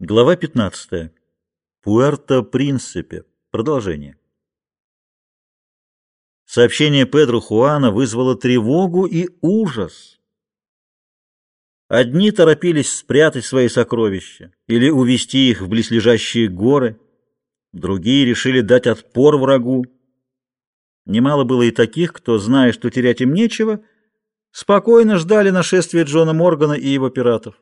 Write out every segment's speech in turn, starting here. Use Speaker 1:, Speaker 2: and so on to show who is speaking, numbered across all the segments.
Speaker 1: Глава 15. Пуэрто-Принципе. Продолжение. Сообщение Педро Хуана вызвало тревогу и ужас. Одни торопились спрятать свои сокровища или увести их в близлежащие горы, другие решили дать отпор врагу. Немало было и таких, кто, зная, что терять им нечего, спокойно ждали нашествия Джона Моргана и его пиратов.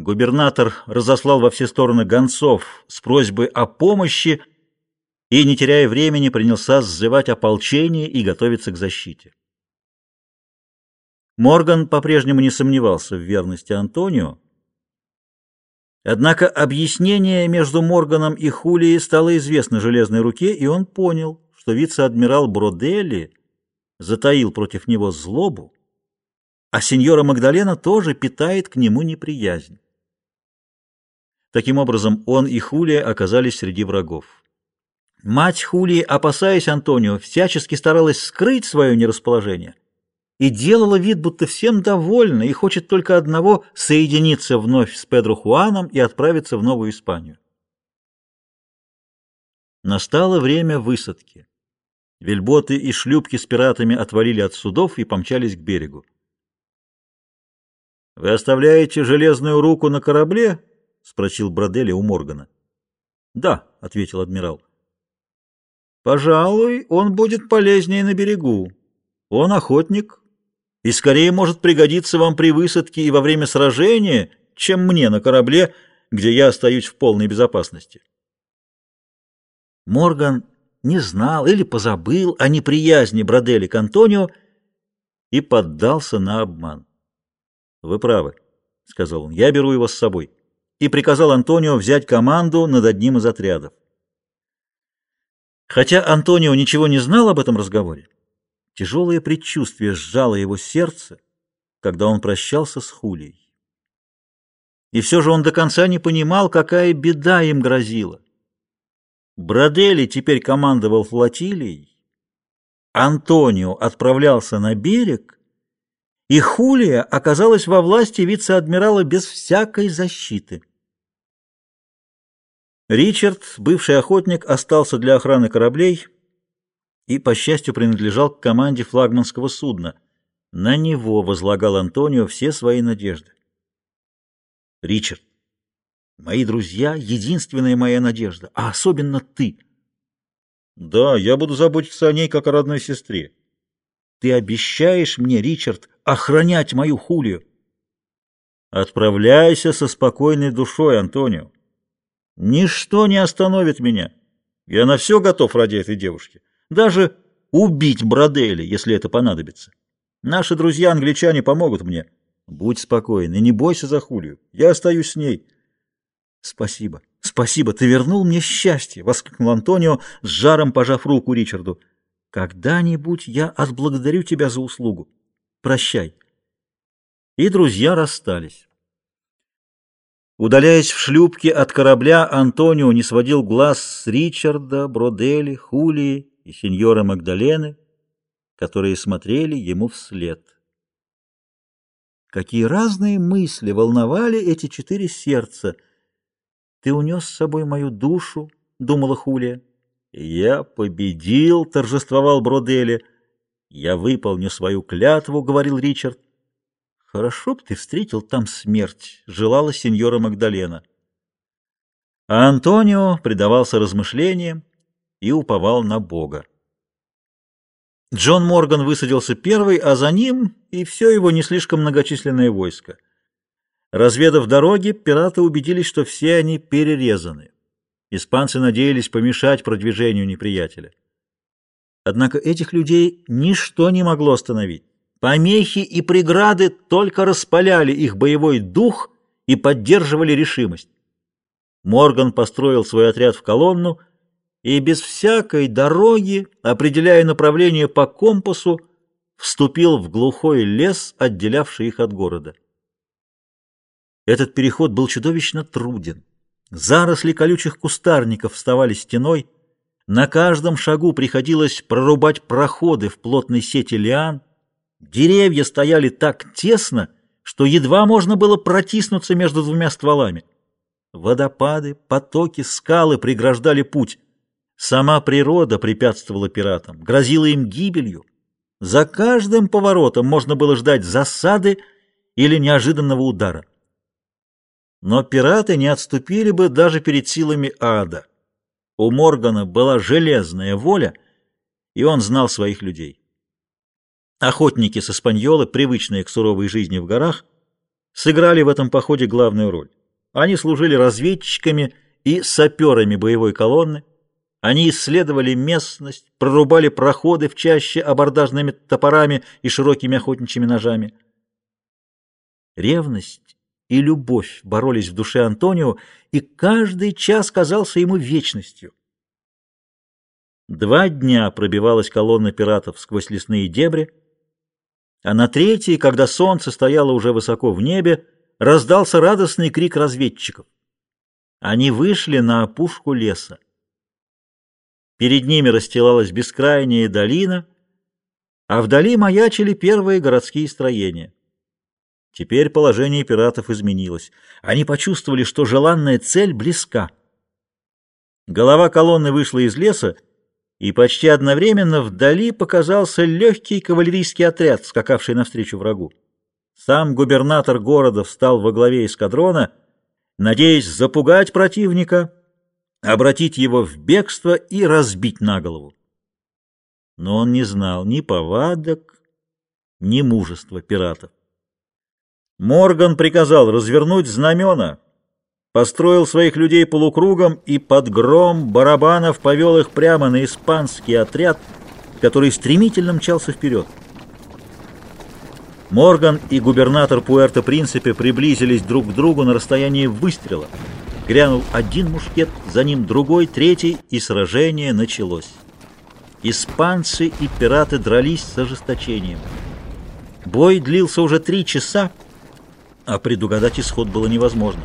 Speaker 1: Губернатор разослал во все стороны гонцов с просьбой о помощи и, не теряя времени, принялся сзывать ополчение и готовиться к защите. Морган по-прежнему не сомневался в верности Антонио, однако объяснение между Морганом и Хулией стало известно железной руке, и он понял, что вице-адмирал Бродели затаил против него злобу, а сеньора Магдалена тоже питает к нему неприязнь. Таким образом, он и Хулия оказались среди врагов. Мать Хулии, опасаясь Антонио, всячески старалась скрыть свое нерасположение и делала вид, будто всем довольна и хочет только одного — соединиться вновь с Педро Хуаном и отправиться в Новую Испанию. Настало время высадки. Вельботы и шлюпки с пиратами отвалили от судов и помчались к берегу. «Вы оставляете железную руку на корабле?» — спросил Бродели у Моргана. — Да, — ответил адмирал. — Пожалуй, он будет полезнее на берегу. Он охотник и скорее может пригодиться вам при высадке и во время сражения, чем мне на корабле, где я остаюсь в полной безопасности. Морган не знал или позабыл о неприязни Бродели к Антонио и поддался на обман. — Вы правы, — сказал он, — я беру его с собой. — и приказал Антонио взять команду над одним из отрядов. Хотя Антонио ничего не знал об этом разговоре, тяжелое предчувствие сжало его сердце, когда он прощался с Хулией. И все же он до конца не понимал, какая беда им грозила. Бродели теперь командовал флотилией, Антонио отправлялся на берег, и Хулия оказалась во власти вице-адмирала без всякой защиты. Ричард, бывший охотник, остался для охраны кораблей и, по счастью, принадлежал к команде флагманского судна. На него возлагал Антонио все свои надежды. Ричард, мои друзья — единственная моя надежда, а особенно ты. Да, я буду заботиться о ней, как о родной сестре. Ты обещаешь мне, Ричард, охранять мою Хулию? Отправляйся со спокойной душой, Антонио. Ничто не остановит меня. Я на все готов ради этой девушки. Даже убить Бродели, если это понадобится. Наши друзья-англичане помогут мне. Будь спокоен и не бойся за Хулию. Я остаюсь с ней. Спасибо, спасибо, ты вернул мне счастье, — воскликнул Антонио, с жаром пожав руку Ричарду. Когда-нибудь я отблагодарю тебя за услугу. Прощай. И друзья расстались. Удаляясь в шлюпке от корабля, Антонио не сводил глаз с Ричарда, Бродели, Хулии и сеньора Магдалены, которые смотрели ему вслед. Какие разные мысли волновали эти четыре сердца! «Ты унес с собой мою душу», — думала Хулия. «Я победил», — торжествовал Бродели. «Я выполню свою клятву», — говорил Ричард. Хорошо б ты встретил там смерть, желала сеньора Магдалена. А Антонио предавался размышлениям и уповал на Бога. Джон Морган высадился первый, а за ним и все его не слишком многочисленное войско. Разведав дороги, пираты убедились, что все они перерезаны. Испанцы надеялись помешать продвижению неприятеля. Однако этих людей ничто не могло остановить. Помехи и преграды только распаляли их боевой дух и поддерживали решимость. Морган построил свой отряд в колонну и без всякой дороги, определяя направление по компасу, вступил в глухой лес, отделявший их от города. Этот переход был чудовищно труден. Заросли колючих кустарников вставали стеной, на каждом шагу приходилось прорубать проходы в плотной сети лиан, Деревья стояли так тесно, что едва можно было протиснуться между двумя стволами. Водопады, потоки, скалы преграждали путь. Сама природа препятствовала пиратам, грозила им гибелью. За каждым поворотом можно было ждать засады или неожиданного удара. Но пираты не отступили бы даже перед силами ада. У Моргана была железная воля, и он знал своих людей. Охотники с Испаньолы, привычные к суровой жизни в горах, сыграли в этом походе главную роль. Они служили разведчиками и саперами боевой колонны, они исследовали местность, прорубали проходы в чаще абордажными топорами и широкими охотничьими ножами. Ревность и любовь боролись в душе Антонио, и каждый час казался ему вечностью. Два дня пробивалась колонна пиратов сквозь лесные дебри, а на третий, когда солнце стояло уже высоко в небе, раздался радостный крик разведчиков. Они вышли на опушку леса. Перед ними расстилалась бескрайняя долина, а вдали маячили первые городские строения. Теперь положение пиратов изменилось. Они почувствовали, что желанная цель близка. Голова колонны вышла из леса, и почти одновременно вдали показался легкий кавалерийский отряд, скакавший навстречу врагу. Сам губернатор города встал во главе эскадрона, надеясь запугать противника обратить его в бегство и разбить на голову. Но он не знал ни повадок, ни мужества пиратов. Морган приказал развернуть знамена, построил своих людей полукругом и под гром барабанов повел их прямо на испанский отряд, который стремительно мчался вперед. Морган и губернатор Пуэрто-Принципе приблизились друг к другу на расстоянии выстрела — Грянул один мушкет, за ним другой, третий, и сражение началось. Испанцы и пираты дрались с ожесточением. Бой длился уже три часа, а предугадать исход было невозможно.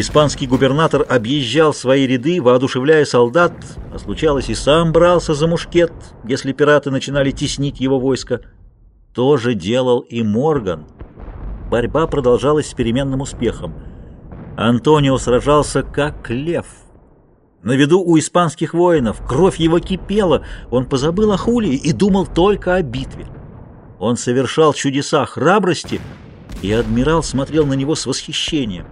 Speaker 1: Испанский губернатор объезжал свои ряды, воодушевляя солдат, а случалось и сам брался за мушкет, если пираты начинали теснить его войско. То же делал и Морган. Борьба продолжалась с переменным успехом. Антонио сражался как лев. На виду у испанских воинов кровь его кипела, он позабыл о Хулии и думал только о битве. Он совершал чудеса храбрости, и адмирал смотрел на него с восхищением.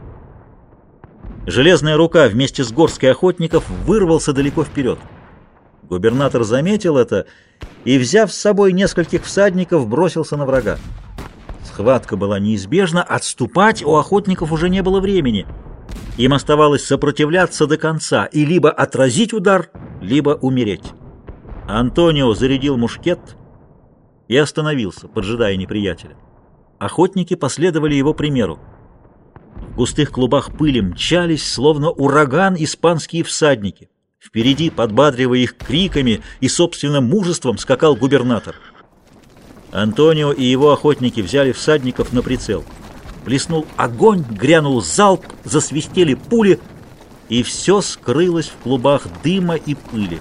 Speaker 1: Железная рука вместе с горской охотников вырвался далеко вперед. Губернатор заметил это и, взяв с собой нескольких всадников, бросился на врага. Схватка была неизбежна, отступать у охотников уже не было времени. Им оставалось сопротивляться до конца и либо отразить удар, либо умереть. Антонио зарядил мушкет и остановился, поджидая неприятеля. Охотники последовали его примеру. В густых клубах пыли мчались, словно ураган, испанские всадники. Впереди, подбадривая их криками и собственным мужеством, скакал губернатор. Антонио и его охотники взяли всадников на прицел. Плеснул огонь, грянул залп, засвистели пули, и все скрылось в клубах дыма и пыли.